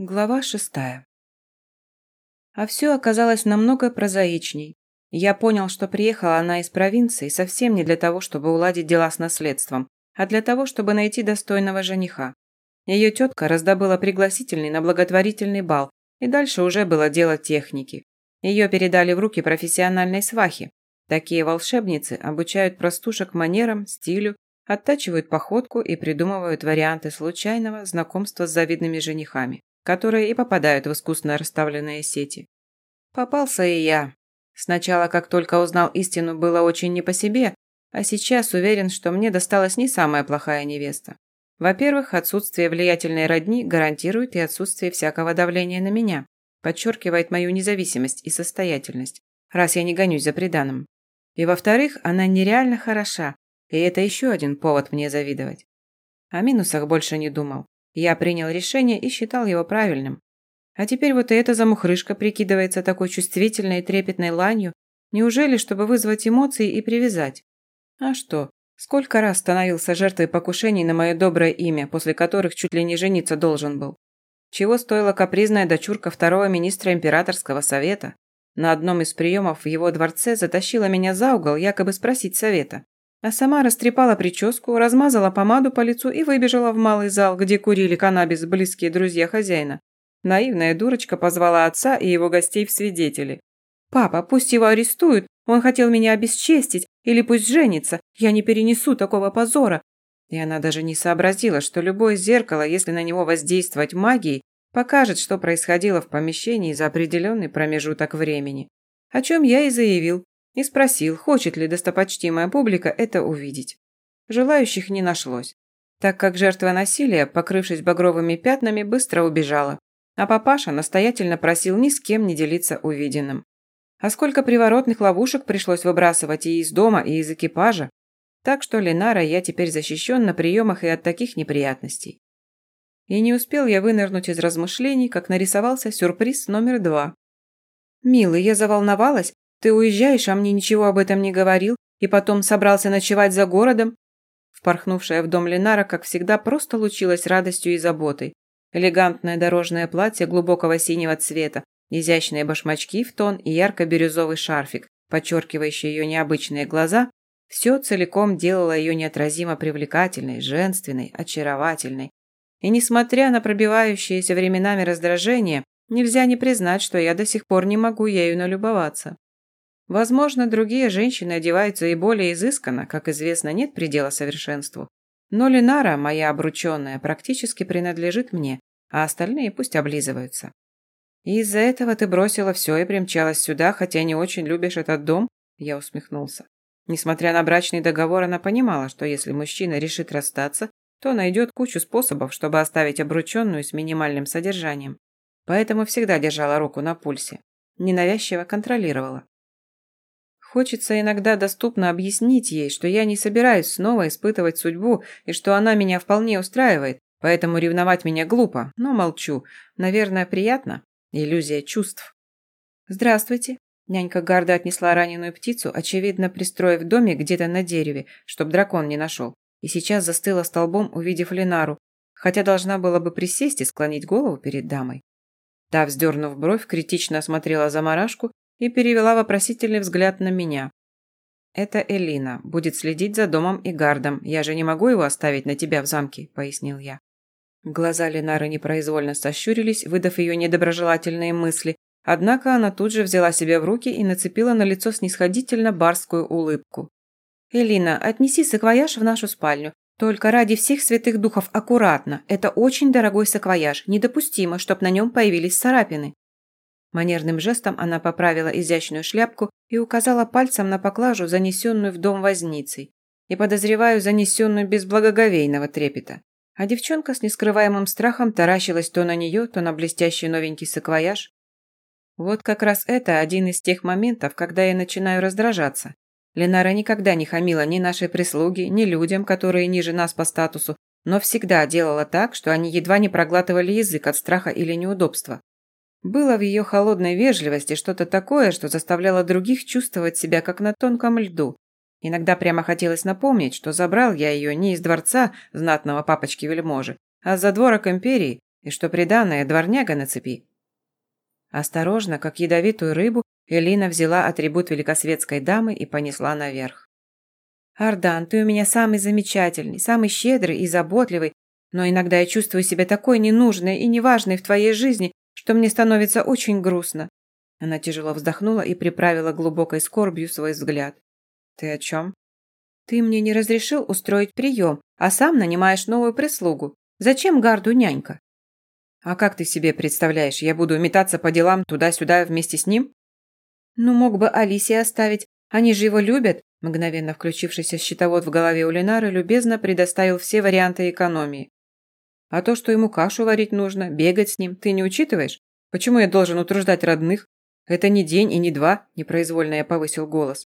Глава шестая. А все оказалось намного прозаичней. Я понял, что приехала она из провинции совсем не для того, чтобы уладить дела с наследством, а для того, чтобы найти достойного жениха. Ее тетка раздобыла пригласительный на благотворительный бал, и дальше уже было дело техники. Ее передали в руки профессиональной свахи. Такие волшебницы обучают простушек манерам, стилю, оттачивают походку и придумывают варианты случайного знакомства с завидными женихами которые и попадают в искусно расставленные сети. Попался и я. Сначала, как только узнал истину, было очень не по себе, а сейчас уверен, что мне досталась не самая плохая невеста. Во-первых, отсутствие влиятельной родни гарантирует и отсутствие всякого давления на меня, подчеркивает мою независимость и состоятельность, раз я не гонюсь за преданным. И во-вторых, она нереально хороша, и это еще один повод мне завидовать. О минусах больше не думал. Я принял решение и считал его правильным. А теперь вот и эта замухрышка прикидывается такой чувствительной и трепетной ланью. Неужели, чтобы вызвать эмоции и привязать? А что? Сколько раз становился жертвой покушений на мое доброе имя, после которых чуть ли не жениться должен был? Чего стоила капризная дочурка второго министра императорского совета? На одном из приемов в его дворце затащила меня за угол, якобы спросить совета. А сама растрепала прическу, размазала помаду по лицу и выбежала в малый зал, где курили каннабис близкие друзья хозяина. Наивная дурочка позвала отца и его гостей в свидетели. «Папа, пусть его арестуют, он хотел меня обесчестить, или пусть женится, я не перенесу такого позора». И она даже не сообразила, что любое зеркало, если на него воздействовать магией, покажет, что происходило в помещении за определенный промежуток времени. О чем я и заявил, и спросил, хочет ли достопочтимая публика это увидеть. Желающих не нашлось, так как жертва насилия, покрывшись багровыми пятнами, быстро убежала, а папаша настоятельно просил ни с кем не делиться увиденным. А сколько приворотных ловушек пришлось выбрасывать и из дома, и из экипажа. Так что, Ленара, я теперь защищен на приемах и от таких неприятностей. И не успел я вынырнуть из размышлений, как нарисовался сюрприз номер два. «Милый, я заволновалась, ты уезжаешь, а мне ничего об этом не говорил, и потом собрался ночевать за городом?» Впорхнувшая в дом Ленара, как всегда, просто лучилась радостью и заботой. Элегантное дорожное платье глубокого синего цвета, изящные башмачки в тон и ярко-бирюзовый шарфик, подчеркивающий ее необычные глаза, все целиком делало ее неотразимо привлекательной, женственной, очаровательной. И несмотря на пробивающееся временами раздражение, нельзя не признать, что я до сих пор не могу ею налюбоваться. Возможно, другие женщины одеваются и более изысканно, как известно, нет предела совершенству. Но Ленара, моя обрученная, практически принадлежит мне, а остальные пусть облизываются. Из-за этого ты бросила все и примчалась сюда, хотя не очень любишь этот дом?» Я усмехнулся. Несмотря на брачный договор, она понимала, что если мужчина решит расстаться, то найдет кучу способов, чтобы оставить обрученную с минимальным содержанием. Поэтому всегда держала руку на пульсе. Ненавязчиво контролировала. Хочется иногда доступно объяснить ей, что я не собираюсь снова испытывать судьбу и что она меня вполне устраивает, поэтому ревновать меня глупо, но молчу. Наверное, приятно. Иллюзия чувств. «Здравствуйте». Нянька гордо отнесла раненую птицу, очевидно, пристроив домик где-то на дереве, чтоб дракон не нашел. И сейчас застыла столбом, увидев Ленару, хотя должна была бы присесть и склонить голову перед дамой. Та, вздернув бровь, критично осмотрела заморашку и перевела вопросительный взгляд на меня. «Это Элина. Будет следить за домом и гардом. Я же не могу его оставить на тебя в замке», – пояснил я. Глаза Ленары непроизвольно сощурились, выдав ее недоброжелательные мысли, однако она тут же взяла себя в руки и нацепила на лицо снисходительно барскую улыбку. «Элина, отнеси саквояж в нашу спальню. Только ради всех святых духов аккуратно. Это очень дорогой саквояж. Недопустимо, чтоб на нем появились царапины». Манерным жестом она поправила изящную шляпку и указала пальцем на поклажу, занесенную в дом возницей, и, подозреваю, занесенную без благоговейного трепета. А девчонка с нескрываемым страхом таращилась то на нее, то на блестящий новенький саквояж. Вот как раз это один из тех моментов, когда я начинаю раздражаться. Ленара никогда не хамила ни нашей прислуге, ни людям, которые ниже нас по статусу, но всегда делала так, что они едва не проглатывали язык от страха или неудобства. Было в ее холодной вежливости что-то такое, что заставляло других чувствовать себя как на тонком льду. Иногда прямо хотелось напомнить, что забрал я ее не из дворца знатного папочки-вельможи, а за дворок империи, И что приданное дворняга на цепи. Осторожно, как ядовитую рыбу, Элина взяла атрибут великосветской дамы и понесла наверх. «Ардан, ты у меня самый замечательный, самый щедрый и заботливый, но иногда я чувствую себя такой ненужной и неважной в твоей жизни, что мне становится очень грустно». Она тяжело вздохнула и приправила глубокой скорбью свой взгляд. «Ты о чем?» «Ты мне не разрешил устроить прием, а сам нанимаешь новую прислугу. Зачем гарду нянька?» «А как ты себе представляешь, я буду метаться по делам туда-сюда вместе с ним?» «Ну, мог бы Алисе оставить. Они же его любят», мгновенно включившийся счетовод в голове у Ленары любезно предоставил все варианты экономии. «А то, что ему кашу варить нужно, бегать с ним, ты не учитываешь? Почему я должен утруждать родных? Это не день и не два», непроизвольно я повысил голос.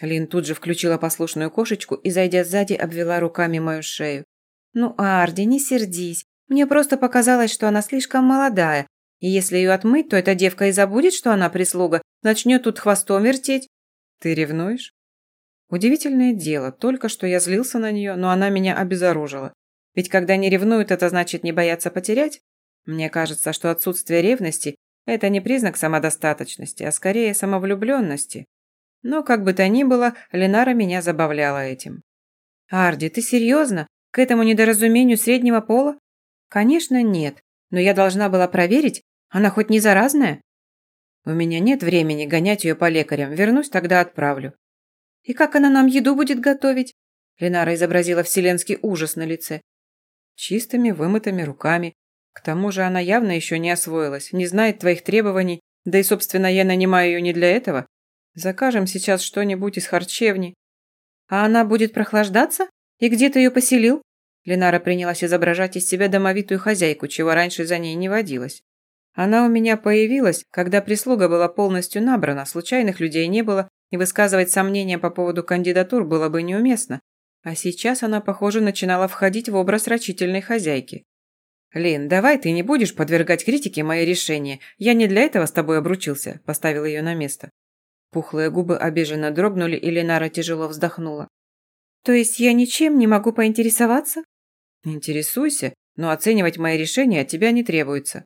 Лин тут же включила послушную кошечку и, зайдя сзади, обвела руками мою шею. «Ну, Арди, не сердись. Мне просто показалось, что она слишком молодая, и если ее отмыть, то эта девка и забудет, что она прислуга, начнет тут хвостом вертеть. Ты ревнуешь? Удивительное дело, только что я злился на нее, но она меня обезоружила. Ведь когда не ревнуют, это значит не бояться потерять? Мне кажется, что отсутствие ревности – это не признак самодостаточности, а скорее самовлюбленности. Но, как бы то ни было, Ленара меня забавляла этим. «Арди, ты серьезно? К этому недоразумению среднего пола?» «Конечно, нет. Но я должна была проверить, она хоть не заразная?» «У меня нет времени гонять ее по лекарям. Вернусь, тогда отправлю». «И как она нам еду будет готовить?» Ленара изобразила вселенский ужас на лице. «Чистыми, вымытыми руками. К тому же она явно еще не освоилась, не знает твоих требований, да и, собственно, я нанимаю ее не для этого. Закажем сейчас что-нибудь из харчевни». «А она будет прохлаждаться? И где ты ее поселил?» Ленара принялась изображать из себя домовитую хозяйку, чего раньше за ней не водилось. Она у меня появилась, когда прислуга была полностью набрана, случайных людей не было, и высказывать сомнения по поводу кандидатур было бы неуместно. А сейчас она, похоже, начинала входить в образ рачительной хозяйки. «Лин, давай ты не будешь подвергать критике мои решения. Я не для этого с тобой обручился», – поставил ее на место. Пухлые губы обиженно дрогнули, и Ленара тяжело вздохнула. «То есть я ничем не могу поинтересоваться?» «Интересуйся, но оценивать мои решения от тебя не требуется».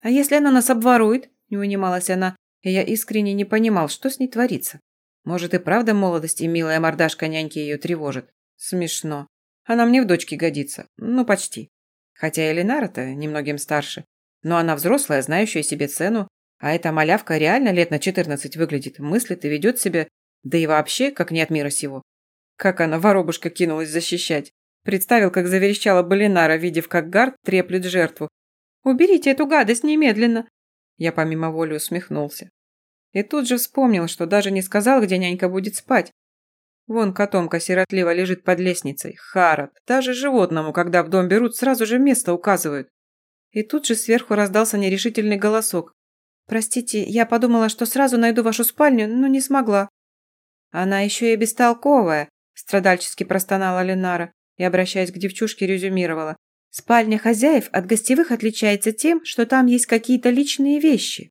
«А если она нас обворует?» – не унималась она, и я искренне не понимал, что с ней творится. Может, и правда молодость и милая мордашка няньки ее тревожит? Смешно. Она мне в дочке годится. Ну, почти. Хотя Элинара-то немногим старше. Но она взрослая, знающая себе цену. А эта малявка реально лет на 14 выглядит, мыслит и ведет себя, да и вообще, как не от мира сего. Как она, воробушка, кинулась защищать. Представил, как заверещала Балинара, видев, как Гард треплет жертву. «Уберите эту гадость немедленно!» Я помимо воли усмехнулся. И тут же вспомнил, что даже не сказал, где нянька будет спать. Вон котомка сиротливо лежит под лестницей. Харат. Даже животному, когда в дом берут, сразу же место указывают. И тут же сверху раздался нерешительный голосок. «Простите, я подумала, что сразу найду вашу спальню, но не смогла». «Она еще и бестолковая», – страдальчески простонала Ленара и, обращаясь к девчушке, резюмировала. «Спальня хозяев от гостевых отличается тем, что там есть какие-то личные вещи».